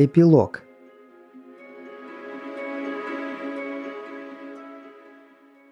Эпилог.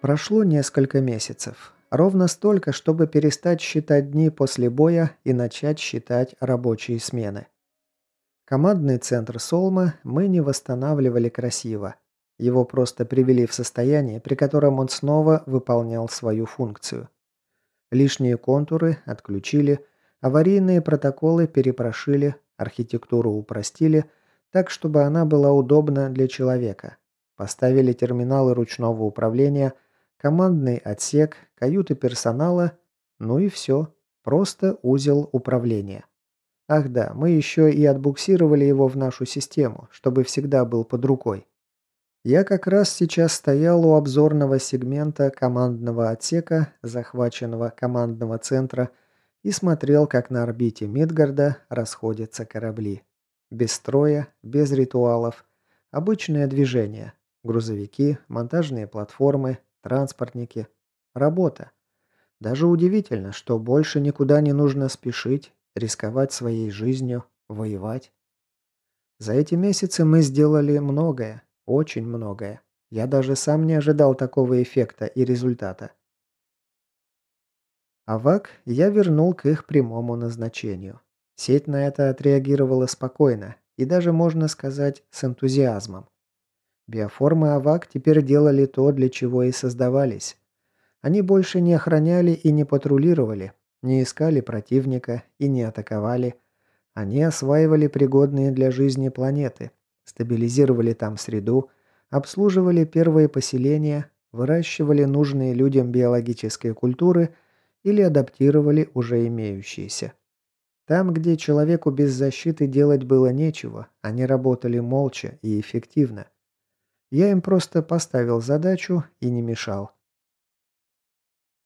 Прошло несколько месяцев. Ровно столько, чтобы перестать считать дни после боя и начать считать рабочие смены. Командный центр Солма мы не восстанавливали красиво. Его просто привели в состояние, при котором он снова выполнял свою функцию. Лишние контуры отключили, аварийные протоколы перепрошили, Архитектуру упростили так, чтобы она была удобна для человека. Поставили терминалы ручного управления, командный отсек, каюты персонала, ну и все. Просто узел управления. Ах да, мы еще и отбуксировали его в нашу систему, чтобы всегда был под рукой. Я как раз сейчас стоял у обзорного сегмента командного отсека, захваченного командного центра, и смотрел, как на орбите Мидгарда расходятся корабли. Без строя, без ритуалов. Обычное движение. Грузовики, монтажные платформы, транспортники. Работа. Даже удивительно, что больше никуда не нужно спешить, рисковать своей жизнью, воевать. За эти месяцы мы сделали многое, очень многое. Я даже сам не ожидал такого эффекта и результата. Авак я вернул к их прямому назначению. Сеть на это отреагировала спокойно и даже, можно сказать, с энтузиазмом. Биоформы АВАК теперь делали то, для чего и создавались. Они больше не охраняли и не патрулировали, не искали противника и не атаковали. Они осваивали пригодные для жизни планеты, стабилизировали там среду, обслуживали первые поселения, выращивали нужные людям биологические культуры – или адаптировали уже имеющиеся. Там, где человеку без защиты делать было нечего, они работали молча и эффективно. Я им просто поставил задачу и не мешал.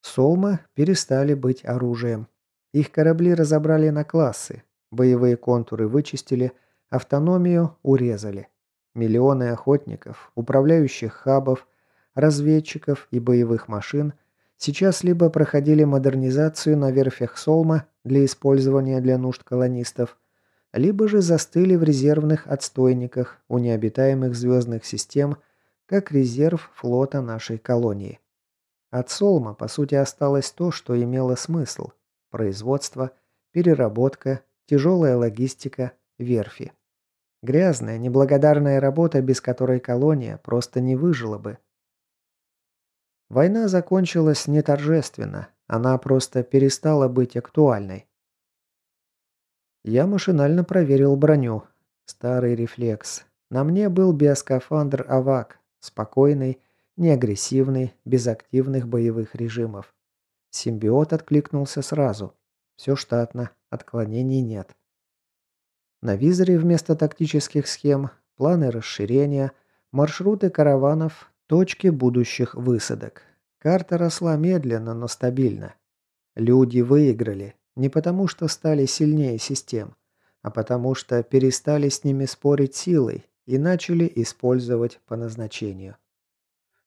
Солма перестали быть оружием. Их корабли разобрали на классы, боевые контуры вычистили, автономию урезали. Миллионы охотников, управляющих хабов, разведчиков и боевых машин Сейчас либо проходили модернизацию на верфях Солма для использования для нужд колонистов, либо же застыли в резервных отстойниках у необитаемых звездных систем, как резерв флота нашей колонии. От Солма, по сути, осталось то, что имело смысл – производство, переработка, тяжелая логистика, верфи. Грязная, неблагодарная работа, без которой колония просто не выжила бы – Война закончилась не торжественно, она просто перестала быть актуальной. Я машинально проверил броню. Старый рефлекс. На мне был биоскафандр АВАК, спокойный, неагрессивный, без активных боевых режимов. Симбиот откликнулся сразу. Все штатно, отклонений нет. На визоре вместо тактических схем планы расширения, маршруты караванов, Точки будущих высадок. Карта росла медленно, но стабильно. Люди выиграли. Не потому, что стали сильнее систем, а потому, что перестали с ними спорить силой и начали использовать по назначению.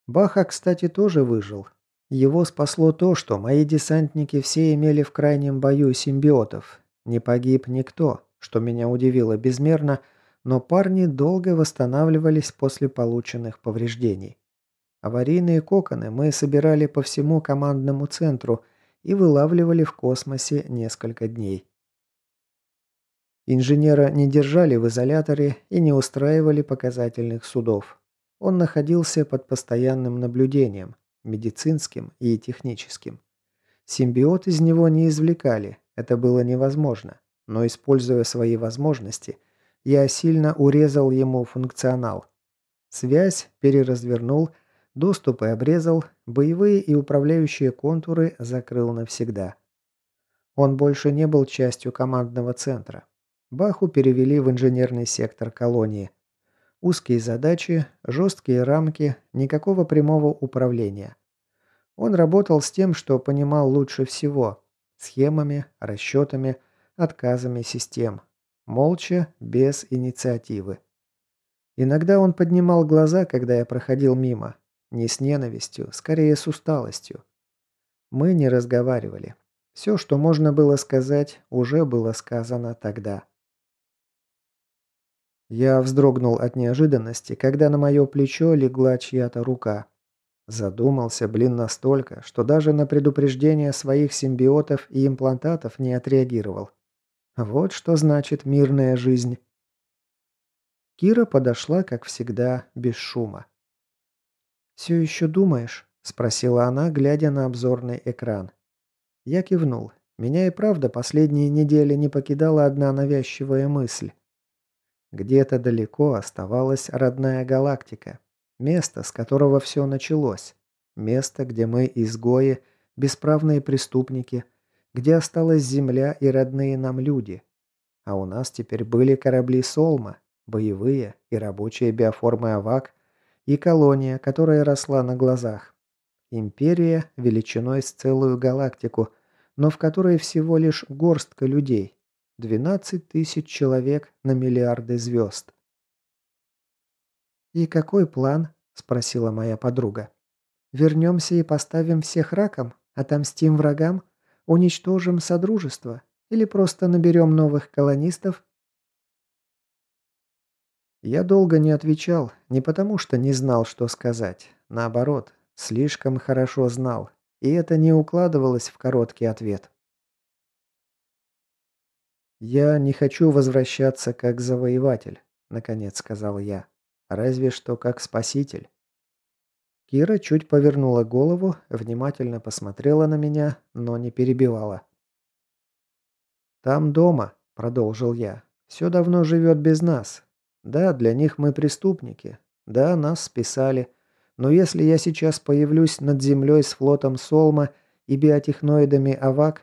Баха, кстати, тоже выжил. Его спасло то, что мои десантники все имели в крайнем бою симбиотов. Не погиб никто, что меня удивило безмерно, но парни долго восстанавливались после полученных повреждений. Аварийные коконы мы собирали по всему командному центру и вылавливали в космосе несколько дней. Инженера не держали в изоляторе и не устраивали показательных судов. Он находился под постоянным наблюдением, медицинским и техническим. Симбиот из него не извлекали, это было невозможно, но используя свои возможности, я сильно урезал ему функционал. Связь переразвернул Доступы обрезал, боевые и управляющие контуры закрыл навсегда. Он больше не был частью командного центра. Баху перевели в инженерный сектор колонии. Узкие задачи, жесткие рамки, никакого прямого управления. Он работал с тем, что понимал лучше всего – схемами, расчетами, отказами систем. Молча, без инициативы. Иногда он поднимал глаза, когда я проходил мимо, не с ненавистью, скорее с усталостью. Мы не разговаривали. Все, что можно было сказать, уже было сказано тогда. Я вздрогнул от неожиданности, когда на мое плечо легла чья-то рука. Задумался, блин, настолько, что даже на предупреждение своих симбиотов и имплантатов не отреагировал. Вот что значит мирная жизнь. Кира подошла, как всегда, без шума. «Все еще думаешь?» – спросила она, глядя на обзорный экран. Я кивнул. Меня и правда последние недели не покидала одна навязчивая мысль. Где-то далеко оставалась родная галактика. Место, с которого все началось. Место, где мы изгои, бесправные преступники, где осталась земля и родные нам люди. А у нас теперь были корабли Солма, боевые и рабочие биоформы Авак, и колония, которая росла на глазах. Империя величиной с целую галактику, но в которой всего лишь горстка людей, 12 тысяч человек на миллиарды звезд. «И какой план?» – спросила моя подруга. «Вернемся и поставим всех раком? Отомстим врагам? Уничтожим Содружество? Или просто наберем новых колонистов?» Я долго не отвечал, не потому что не знал, что сказать. Наоборот, слишком хорошо знал, и это не укладывалось в короткий ответ. «Я не хочу возвращаться как завоеватель», — наконец сказал я. «Разве что как спаситель». Кира чуть повернула голову, внимательно посмотрела на меня, но не перебивала. «Там дома», — продолжил я, — «все давно живет без нас. Да, для них мы преступники. Да, нас списали. Но если я сейчас появлюсь над землей с флотом Солма и биотехноидами Авак,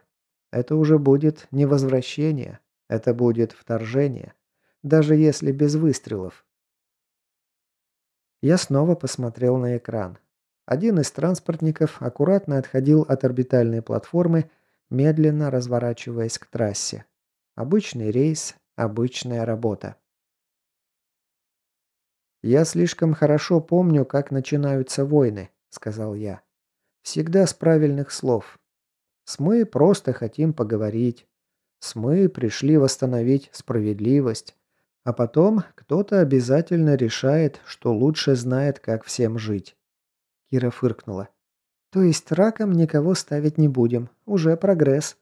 это уже будет не возвращение, это будет вторжение, даже если без выстрелов. Я снова посмотрел на экран. Один из транспортников аккуратно отходил от орбитальной платформы, медленно разворачиваясь к трассе. Обычный рейс, обычная работа. «Я слишком хорошо помню, как начинаются войны», — сказал я. «Всегда с правильных слов. С мы просто хотим поговорить. СМы пришли восстановить справедливость. А потом кто-то обязательно решает, что лучше знает, как всем жить. Кира фыркнула. То есть раком никого ставить не будем. Уже прогресс.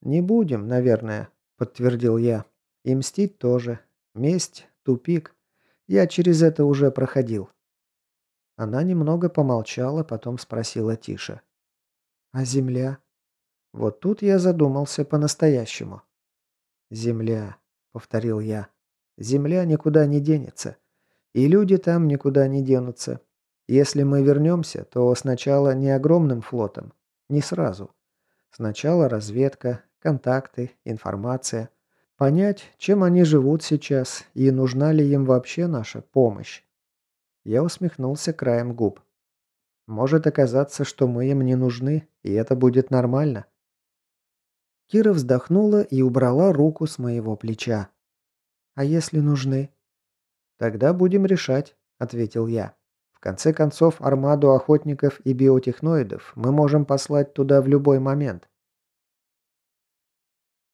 Не будем, наверное, подтвердил я. И мстить тоже. Месть – тупик. Я через это уже проходил. Она немного помолчала, потом спросила тише. «А земля?» Вот тут я задумался по-настоящему. «Земля», — повторил я. «Земля никуда не денется. И люди там никуда не денутся. Если мы вернемся, то сначала не огромным флотом. Не сразу. Сначала разведка, контакты, информация. Понять, чем они живут сейчас и нужна ли им вообще наша помощь. Я усмехнулся краем губ. Может оказаться, что мы им не нужны, и это будет нормально. Кира вздохнула и убрала руку с моего плеча. «А если нужны?» «Тогда будем решать», — ответил я. «В конце концов, армаду охотников и биотехноидов мы можем послать туда в любой момент».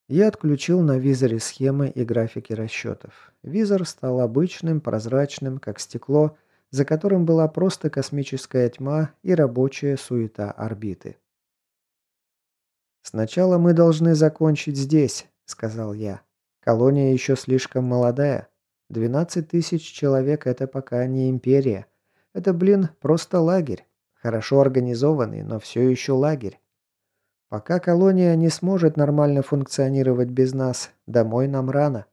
Я отключил на визоре схемы и графики расчетов. Визор стал обычным, прозрачным, как стекло, за которым была просто космическая тьма и рабочая суета орбиты. «Сначала мы должны закончить здесь», — сказал я. «Колония еще слишком молодая. 12 тысяч человек — это пока не империя. Это, блин, просто лагерь. Хорошо организованный, но все еще лагерь. Пока колония не сможет нормально функционировать без нас, домой нам рано».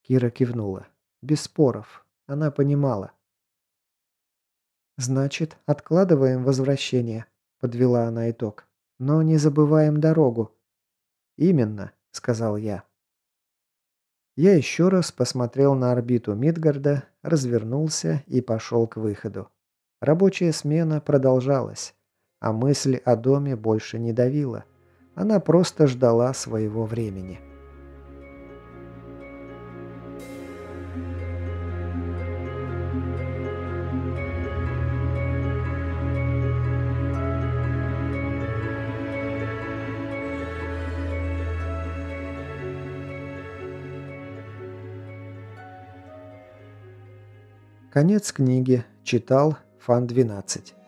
Кира кивнула. Без споров. Она понимала. «Значит, откладываем возвращение», — подвела она итог. Но не забываем дорогу». «Именно», — сказал я. Я еще раз посмотрел на орбиту Мидгарда, развернулся и пошел к выходу. Рабочая смена продолжалась, а мысль о доме больше не давила. Она просто ждала своего времени. Конец книги. Читал Фан 12.